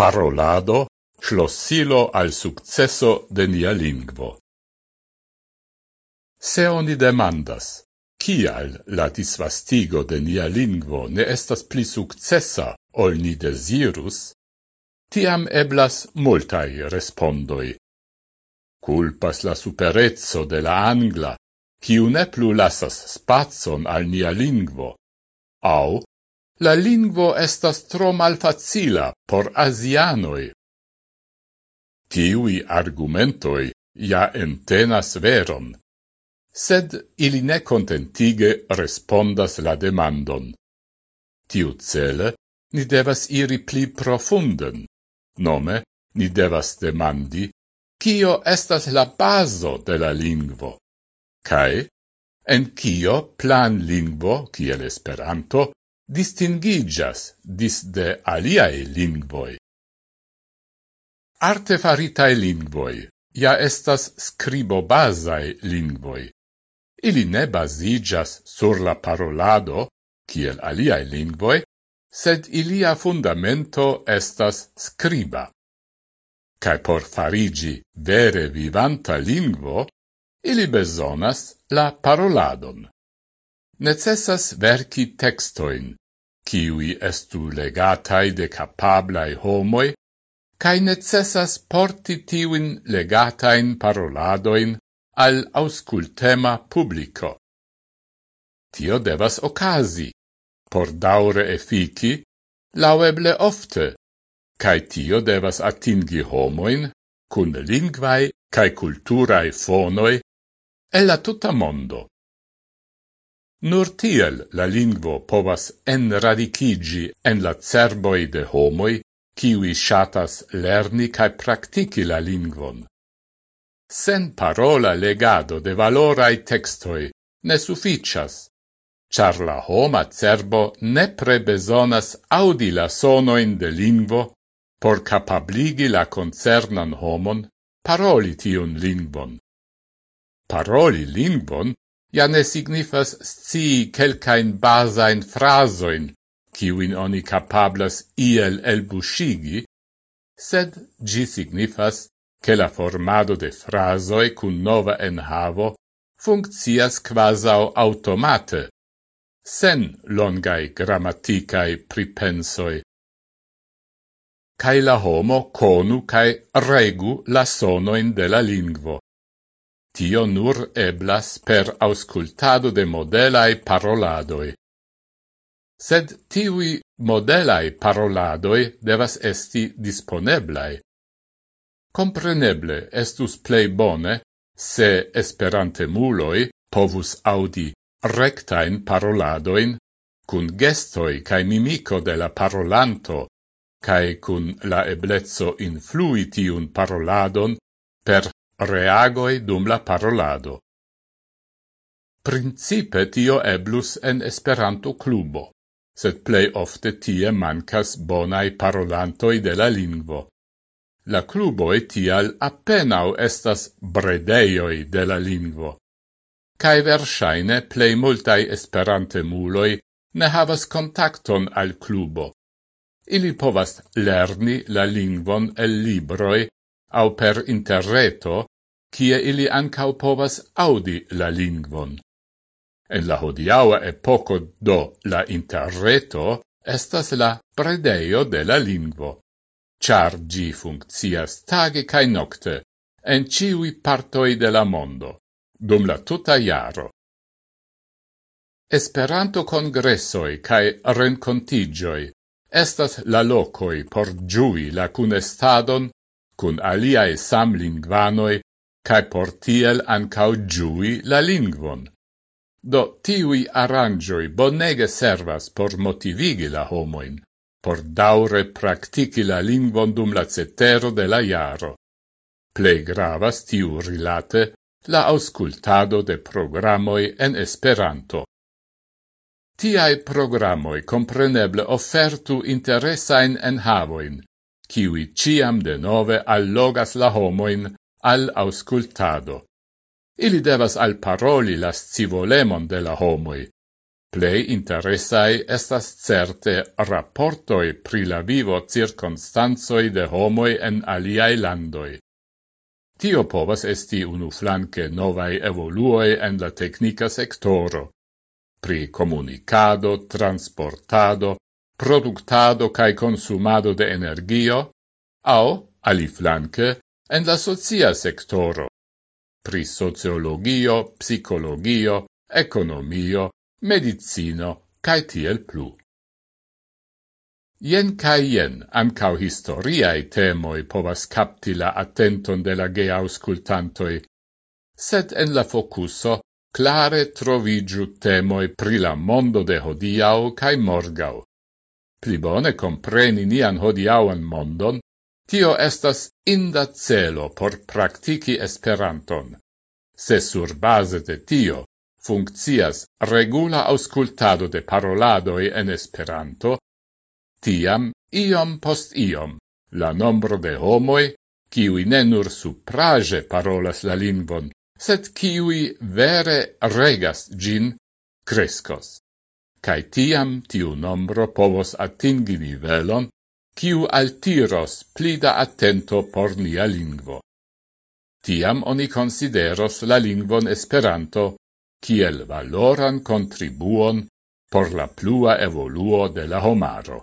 parolado schlossilo al successo de nia lingvo. Se oni demandas, kial la disvastigo de nia lingvo ne estas pli successa ol ni desirus, tiam eblas multai respondoi. Culpas la superezzo de la angla, ciu ne plu lasas spazon al nia lingvo, au la lingvo estas tro malfacila por asianoi. Tiui argumentoi ja entenas veron, sed ili ne contentige respondas la demandon. Tiu cele ni devas iri pli profunden, nome ni devas demandi kio estas la bazo de la lingvo, cae en kio plan lingvo, kiel Esperanto, distingigas dis de aliae lingvoi. Artefaritae lingvoi ja estas scribo basae lingvoi. Ili ne basigas sur la parolado, kiel aliae lingvoi, sed ilia fundamento estas scriba. Cae por farigi vere vivanta lingvo, ili besonas la paroladon. Necessas verci textoin, kiui estu legatai de capablai homoi, cae necessas porti tiuin legatain paroladoin al auscultema publico. Tio devas ocasi, por daure efiki, laueble ofte, cae tio devas atingi homoin cun lingvai cae culturae fonoi e la tuta mondo. Nur tiel la lingvo povas enradicigi en la cerboi de homoi, kiwi shatas lerni cae practici la lingvon. Sen parola legado de valorai textoi ne sufficias, char la homa cerbo nepre besonas audi la sonoin de lingvo por capabligi la concernan homon paroli tiun lingvon. Paroli lingvon ja ne signifas scii quelcain basain frasoin, kiuin oni capablas iel elbushigi, sed gi signifas che la formado de frasoi cun nova enhavo funccias quasau automate, sen longai grammaticae pripensoi. Cai la homo conu cae regu la sonoin de la lingvo. Tio nur eblas per auscultado de modelai paroladoi. Sed tiui modelai paroladoi devas esti disponeblai. Compreneble estus plei bone se esperante muloi povus audi rectain paroladoin cun gestoi cae mimico de la parolanto, cae cun la eblezzo influi tiun paroladon per reagoi dum la parolado. Principe tio eblus en Esperanto clubo, sed plei ofte tie mancas bonai parolantoi de la lingvo. La cluboi tial appenao estas bredeioi de la lingvo. Cai versaine plei multai esperante muloi ne havas contacton al clubo. Ili povas lerni la lingvon el libroi au per interreto, kie ili ancau povas audi la lingvon. En la hodiaua epoco do la interreto estas la predeio de la lingvo, char gi funccias tage cae nocte en ciui partoi de la mondo, dum la tuta iaro. Esperanto congressoi cae rencontigioi estas la locoi por giui la cunestadon cun aliae samlingvanoi cae por tiel ancau giui la lingvon. Do tiui arrangioi bonege servas por motivigi la homoin, por daure practici la lingvon dum la cetero de la iaro. Plei gravas tiu rilate la auscultado de programoi en Esperanto. Tiai programoi compreneble offertu interesain en havoin, kiwi ciam de nove allogas la homoin al auscultado. Ili devas al paroli las civolemon de la homoi. Plei interessai estas certe rapportoi pri la vivo circonstanzoi de homoi en aliai landoi. Tio povas esti unu flanque novai evoluoi en la tecnica sectoro. Pri comunicado, transportado, productado cae consumado de energio, au, ali flanque, en la socia sectoro, pri sociologio, psicologio, economio, medicino, cae tiel plu. Ien cae ien, ancau historiae temoi povas capti la attenton de la gea auscultantoi, sed en la focuso clare trovigiu temoi pri la mondo de hodiau cae morgau. Pli bone compreni nian hodiauan mondon, Tio estas inda celo por praktiki Esperanton. Se sur base de tio funccias regula auscultado de paroladoi en Esperanto, tiam iom post iom la nombro de homoi, kiui ne nur suprage parolas la lingvon, sed kiui vere regas gin, crescos. Cai tiam tiu nombro povos atingi nivelon, kiu altiros plida attento por nia lingvo. Tiam oni consideros la lingvon Esperanto kiel valoran contribuon por la plua evoluo de la homaro.